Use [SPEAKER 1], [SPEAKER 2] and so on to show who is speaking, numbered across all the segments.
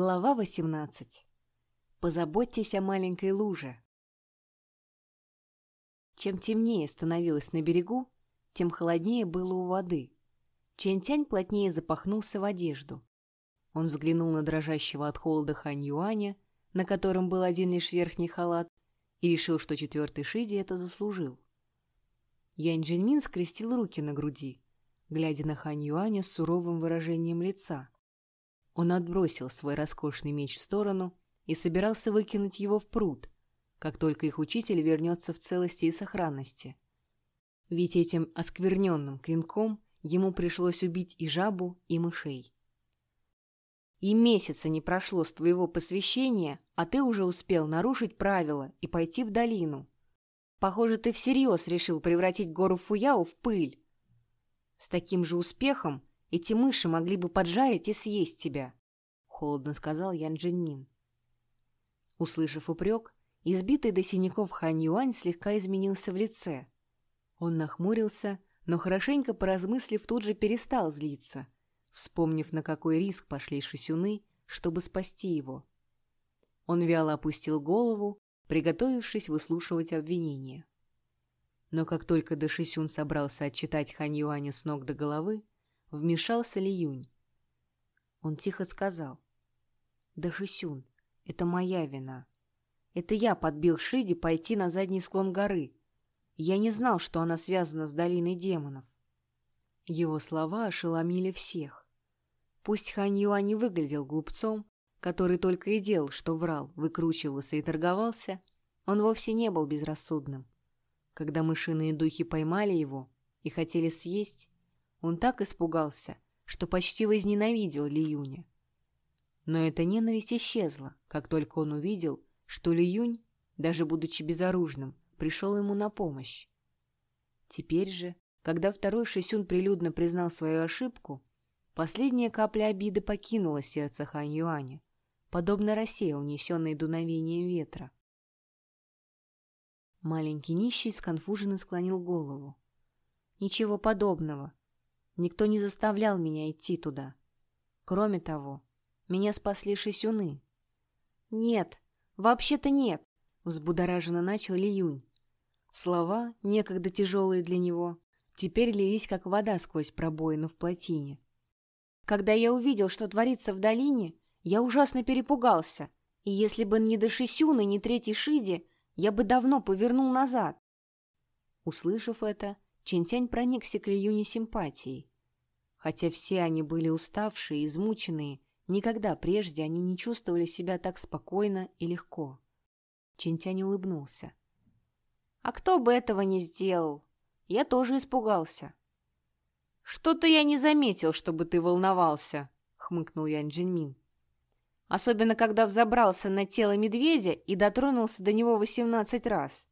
[SPEAKER 1] Глава 18. Позаботьтесь о маленькой луже. Чем темнее становилось на берегу, тем холоднее было у воды. Чэнь-Тянь плотнее запахнулся в одежду. Он взглянул на дрожащего от холода Хань Юаня, на котором был один лишь верхний халат, и решил, что четвертый Шиди это заслужил. Янь Джиньмин скрестил руки на груди, глядя на Хань Юаня с суровым выражением лица. Он отбросил свой роскошный меч в сторону и собирался выкинуть его в пруд, как только их учитель вернется в целости и сохранности. Ведь этим оскверненным клинком ему пришлось убить и жабу, и мышей. И месяца не прошло с твоего посвящения, а ты уже успел нарушить правила и пойти в долину. Похоже, ты всерьез решил превратить гору Фуяо в пыль. С таким же успехом эти мыши могли бы поджарить и съесть тебя, — холодно сказал Ян Джинмин. Услышав упрек, избитый до синяков Хань Юань слегка изменился в лице. Он нахмурился, но хорошенько поразмыслив, тут же перестал злиться, вспомнив, на какой риск пошли шисюны, чтобы спасти его. Он вяло опустил голову, приготовившись выслушивать обвинения. Но как только Дашисюн собрался отчитать Хань Юаня с ног до головы, Вмешался Ли Юнь. Он тихо сказал. «Да, Шисюн, это моя вина. Это я подбил Шиди пойти на задний склон горы. Я не знал, что она связана с долиной демонов». Его слова ошеломили всех. Пусть Хань Юань не выглядел глупцом, который только и делал, что врал, выкручивался и торговался, он вовсе не был безрассудным. Когда мышиные духи поймали его и хотели съесть, он так испугался, что почти возненавидел Ли Юня. Но эта ненависть исчезла, как только он увидел, что Ли Юнь, даже будучи безоружным, пришел ему на помощь. Теперь же, когда второй Шисюн прилюдно признал свою ошибку, последняя капля обиды покинула сердце Хань Юаня, подобно росе, унесенной дуновением ветра. Маленький нищий сконфуженно склонил голову. «Ничего подобного. Никто не заставлял меня идти туда. Кроме того, меня спасли шисюны. «Нет, вообще-то нет», — взбудораженно начал Лиюнь. Слова, некогда тяжелые для него, теперь лились, как вода сквозь пробоину в плотине. Когда я увидел, что творится в долине, я ужасно перепугался, и если бы не до Шисюна, ни третий Шиди, я бы давно повернул назад. Услышав это, Чинтянь проникся к Лиюне симпатией. Хотя все они были уставшие и измученные, никогда прежде они не чувствовали себя так спокойно и легко. Чинтянь улыбнулся. «А кто бы этого не сделал? Я тоже испугался». «Что-то я не заметил, чтобы ты волновался», — хмыкнул Ян Джинмин. «Особенно, когда взобрался на тело медведя и дотронулся до него восемнадцать раз».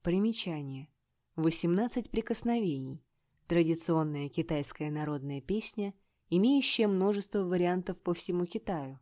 [SPEAKER 1] Примечание. Восемнадцать прикосновений. Традиционная китайская народная песня, имеющая множество вариантов по всему Китаю.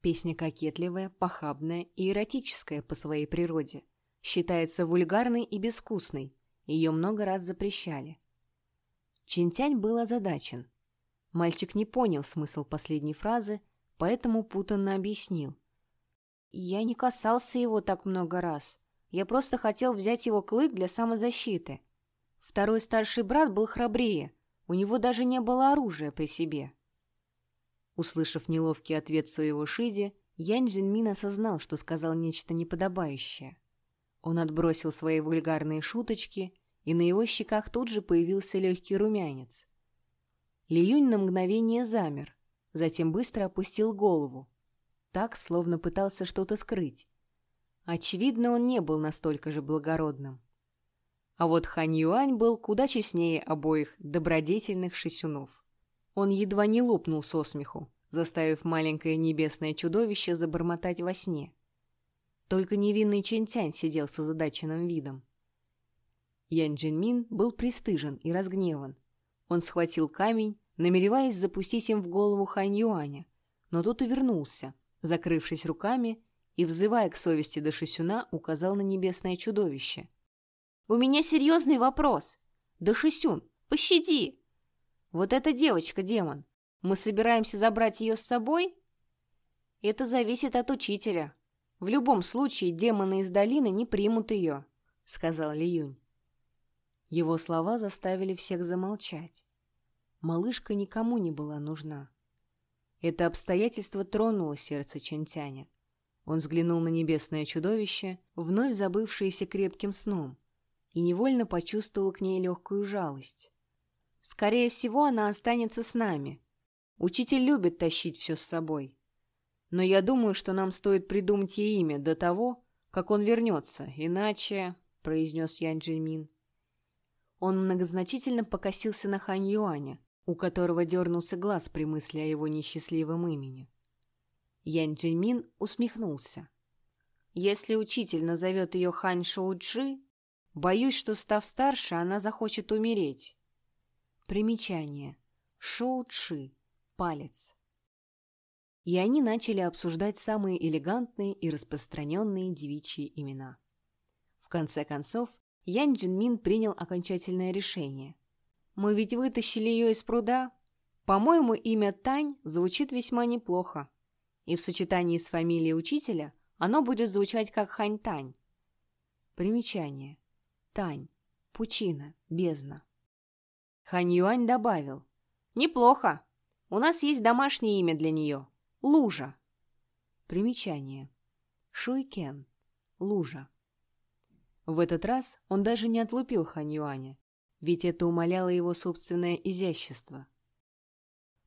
[SPEAKER 1] Песня кокетливая, похабная и эротическая по своей природе. Считается вульгарной и безвкусной. Ее много раз запрещали. Чинтянь был озадачен. Мальчик не понял смысл последней фразы, поэтому путанно объяснил. «Я не касался его так много раз. Я просто хотел взять его клык для самозащиты. Второй старший брат был храбрее, у него даже не было оружия при себе. Услышав неловкий ответ своего Шиди, Янь Джинмин осознал, что сказал нечто неподобающее. Он отбросил свои вульгарные шуточки, и на его щеках тут же появился легкий румянец. Ли Юнь на мгновение замер, затем быстро опустил голову, так, словно пытался что-то скрыть. Очевидно, он не был настолько же благородным. А вот Хань Юань был куда честнее обоих добродетельных шисюнов. Он едва не лопнул со смеху, заставив маленькое небесное чудовище забормотать во сне. Только невинный Чэнь-Тянь сидел с озадаченным видом. Ян Джинмин был пристыжен и разгневан. Он схватил камень, намереваясь запустить им в голову Хань Юаня, но тот увернулся, закрывшись руками и, взывая к совести до Шисюна, указал на небесное чудовище. У меня серьезный вопрос. Да, Шисюн, пощади. Вот эта девочка-демон. Мы собираемся забрать ее с собой? Это зависит от учителя. В любом случае демоны из долины не примут ее, сказал Ли Юнь. Его слова заставили всех замолчать. Малышка никому не была нужна. Это обстоятельство тронуло сердце Чентяня. Он взглянул на небесное чудовище, вновь забывшееся крепким сном, и невольно почувствовал к ней легкую жалость. Скорее всего, она останется с нами. Учитель любит тащить все с собой. Но я думаю, что нам стоит придумать ей имя до того, как он вернется, иначе, — произнес Ян Джимин. Он многозначительно покосился на Хань Юаня, у которого дернулся глаз при мысли о его несчастливом имени. Ян Джимин усмехнулся. «Если учитель назовет ее Хань Шоу Джи, боюсь, что, став старше, она захочет умереть. Примечание. Шоу-Чи. Палец. И они начали обсуждать самые элегантные и распространенные девичьи имена. В конце концов, Ян Джинмин принял окончательное решение. «Мы ведь вытащили ее из пруда. По-моему, имя Тань звучит весьма неплохо. И в сочетании с фамилией учителя оно будет звучать как Хань Тань. Примечание. Тань. Пучина. Бездна. Хань Юань добавил. «Неплохо. У нас есть домашнее имя для нее. Лужа». Примечание. Шуйкен. Лужа. В этот раз он даже не отлупил Хань Юаня, ведь это умаляло его собственное изящество.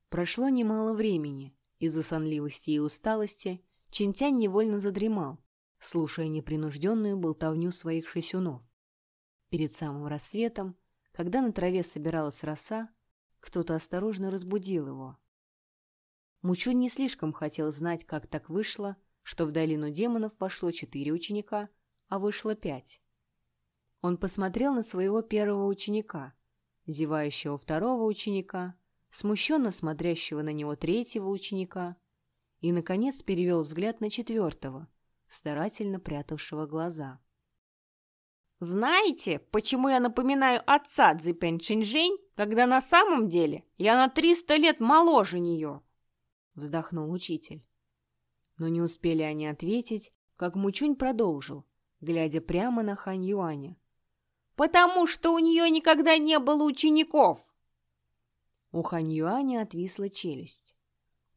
[SPEAKER 1] Прошло немало времени. Из-за сонливости и усталости Чинтянь невольно задремал, слушая непринужденную болтовню своих шесюнов. Перед самым рассветом когда на траве собиралась роса, кто-то осторожно разбудил его. Мучун не слишком хотел знать, как так вышло, что в долину демонов вошло четыре ученика, а вышло пять. Он посмотрел на своего первого ученика, зевающего второго ученика, смущенно смотрящего на него третьего ученика и, наконец, перевел взгляд на четвертого, старательно прятавшего глаза. Знаете, почему я напоминаю отца Цзипэн Чинжэнь, когда на самом деле я на триста лет моложе нее?» Вздохнул учитель. Но не успели они ответить, как Мучунь продолжил, глядя прямо на Хань Юаня. «Потому что у нее никогда не было учеников!» У Хань Юаня отвисла челюсть.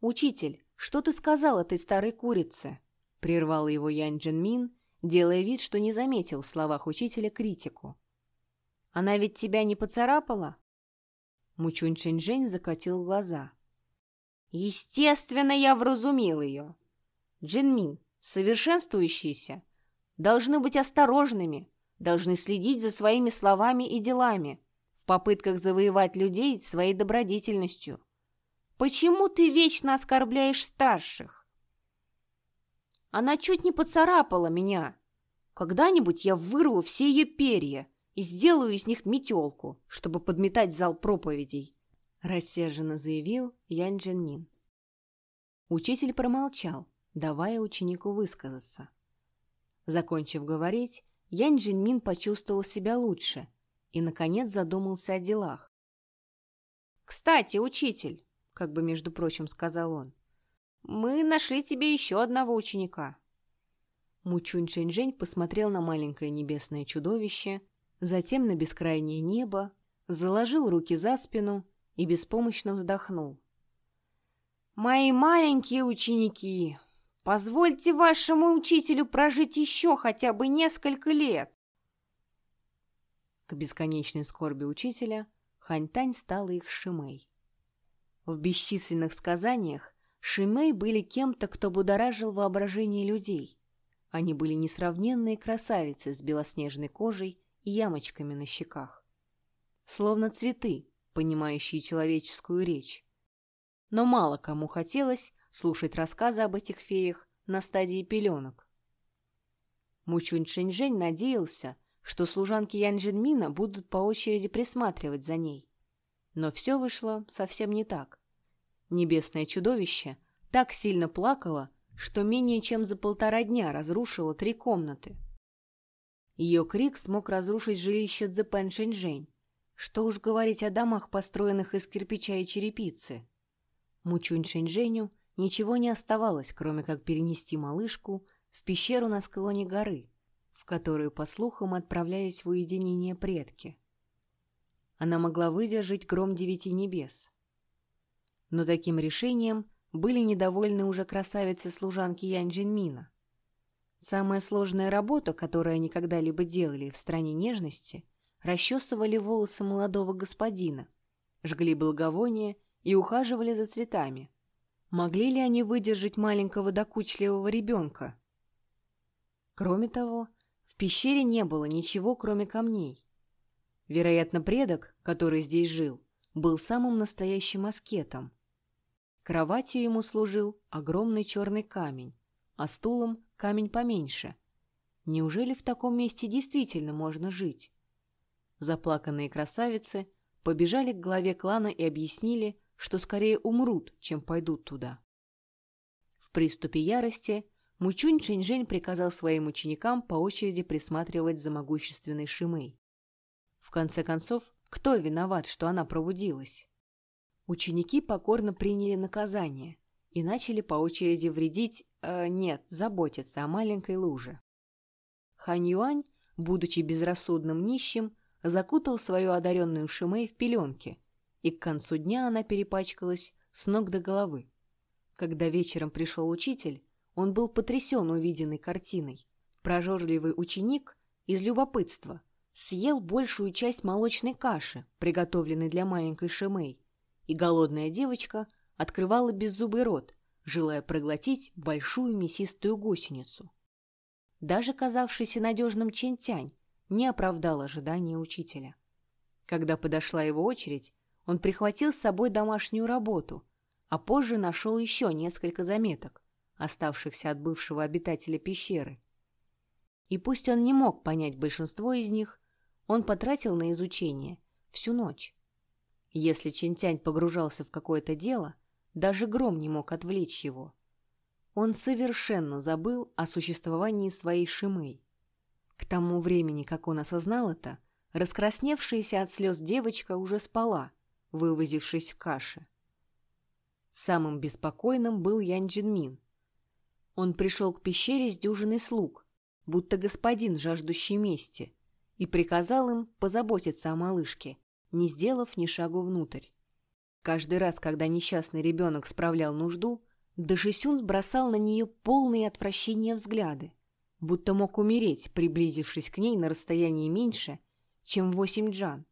[SPEAKER 1] «Учитель, что ты сказал этой старой курице?» Прервал его Ян Джин делая вид, что не заметил в словах учителя критику. «Она ведь тебя не поцарапала?» Мучунь Шэньчжэнь закатил глаза. «Естественно, я вразумил ее. Джинмин, совершенствующиеся, должны быть осторожными, должны следить за своими словами и делами, в попытках завоевать людей своей добродетельностью. Почему ты вечно оскорбляешь старших? Она чуть не поцарапала меня. Когда-нибудь я вырву все ее перья и сделаю из них метелку, чтобы подметать зал проповедей», — рассерженно заявил Ян Джинмин. Учитель промолчал, давая ученику высказаться. Закончив говорить, Ян Джинмин почувствовал себя лучше и, наконец, задумался о делах. «Кстати, учитель», — как бы, между прочим, сказал он, мы нашли тебе еще одного ученика». Мучунь Шэньчжэнь посмотрел на маленькое небесное чудовище, затем на бескрайнее небо, заложил руки за спину и беспомощно вздохнул. «Мои маленькие ученики, позвольте вашему учителю прожить еще хотя бы несколько лет!» К бесконечной скорби учителя Ханьтань стала их Шимэй. В бесчисленных сказаниях Шимей были кем-то, кто будоражил воображение людей. Они были несравненные красавицы с белоснежной кожей и ямочками на щеках. Словно цветы, понимающие человеческую речь. Но мало кому хотелось слушать рассказы об этих феях на стадии пеленок. Мучунь Шэньчжэнь надеялся, что служанки Ян Джинмина будут по очереди присматривать за ней. Но все вышло совсем не так. Небесное чудовище так сильно плакало, что менее чем за полтора дня разрушило три комнаты. Ее крик смог разрушить жилище Цзэпэн Шэньчжэнь. Что уж говорить о домах, построенных из кирпича и черепицы. Мучунь Шэньчжэню ничего не оставалось, кроме как перенести малышку в пещеру на склоне горы, в которую, по слухам, отправлялись в уединение предки. Она могла выдержать гром девяти небес. Но таким решением были недовольны уже красавицы-служанки Янь Джинмина. Самая сложная работа, которую они когда-либо делали в стране нежности, расчесывали волосы молодого господина, жгли благовония и ухаживали за цветами. Могли ли они выдержать маленького докучливого ребенка? Кроме того, в пещере не было ничего, кроме камней. Вероятно, предок, который здесь жил, был самым настоящим аскетом. Кроватью ему служил огромный черный камень, а стулом камень поменьше. Неужели в таком месте действительно можно жить? Заплаканные красавицы побежали к главе клана и объяснили, что скорее умрут, чем пойдут туда. В приступе ярости Мучунь Чэньжэнь приказал своим ученикам по очереди присматривать за могущественной Шимэй. В конце концов, кто виноват, что она пробудилась? Ученики покорно приняли наказание и начали по очереди вредить, э, нет, заботиться о маленькой луже. Хань Юань, будучи безрассудным нищим, закутал свою одаренную Шимей в пеленки, и к концу дня она перепачкалась с ног до головы. Когда вечером пришел учитель, он был потрясен увиденной картиной. Прожорливый ученик из любопытства съел большую часть молочной каши, приготовленной для маленькой Шимей, и голодная девочка – открывала беззубый рот, желая проглотить большую мясистую гусеницу. Даже казавшийся надежным Чентянь не оправдал ожидания учителя. Когда подошла его очередь, он прихватил с собой домашнюю работу, а позже нашел еще несколько заметок, оставшихся от бывшего обитателя пещеры. И пусть он не мог понять большинство из них, он потратил на изучение всю ночь. Если Чинтянь погружался в какое-то дело, даже гром не мог отвлечь его. Он совершенно забыл о существовании своей Шимэй. К тому времени, как он осознал это, раскрасневшаяся от слез девочка уже спала, вывозившись в каше. Самым беспокойным был Ян Джинмин. Он пришел к пещере с дюжиной слуг, будто господин, жаждущий мести, и приказал им позаботиться о малышке, не сделав ни шагу внутрь. Каждый раз, когда несчастный ребенок справлял нужду, Дашисюн бросал на нее полные отвращения взгляды, будто мог умереть, приблизившись к ней на расстоянии меньше, чем восемь джан.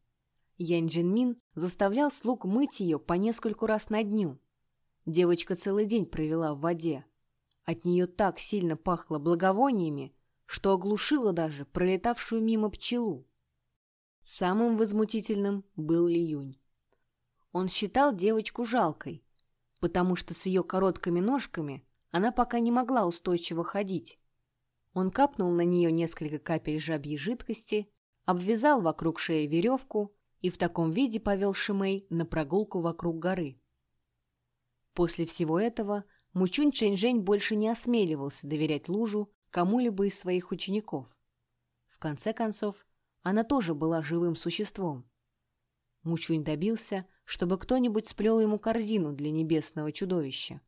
[SPEAKER 1] Янь Джинмин заставлял слуг мыть ее по нескольку раз на дню. Девочка целый день провела в воде. От нее так сильно пахло благовониями, что оглушило даже пролетавшую мимо пчелу. Самым возмутительным был Ли Юнь. Он считал девочку жалкой, потому что с ее короткими ножками она пока не могла устойчиво ходить. Он капнул на нее несколько капель жабьей жидкости, обвязал вокруг шеи веревку и в таком виде повел Шимей на прогулку вокруг горы. После всего этого Мучунь Чэньжэнь больше не осмеливался доверять лужу кому-либо из своих учеников. В конце концов, она тоже была живым существом. Мучунь добился, чтобы кто-нибудь сплел ему корзину для небесного чудовища.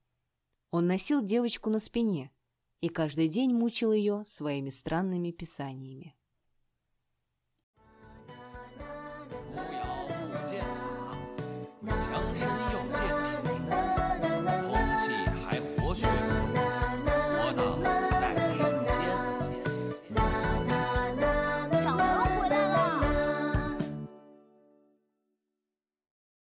[SPEAKER 1] Он носил девочку на спине и каждый день мучил ее своими странными писаниями.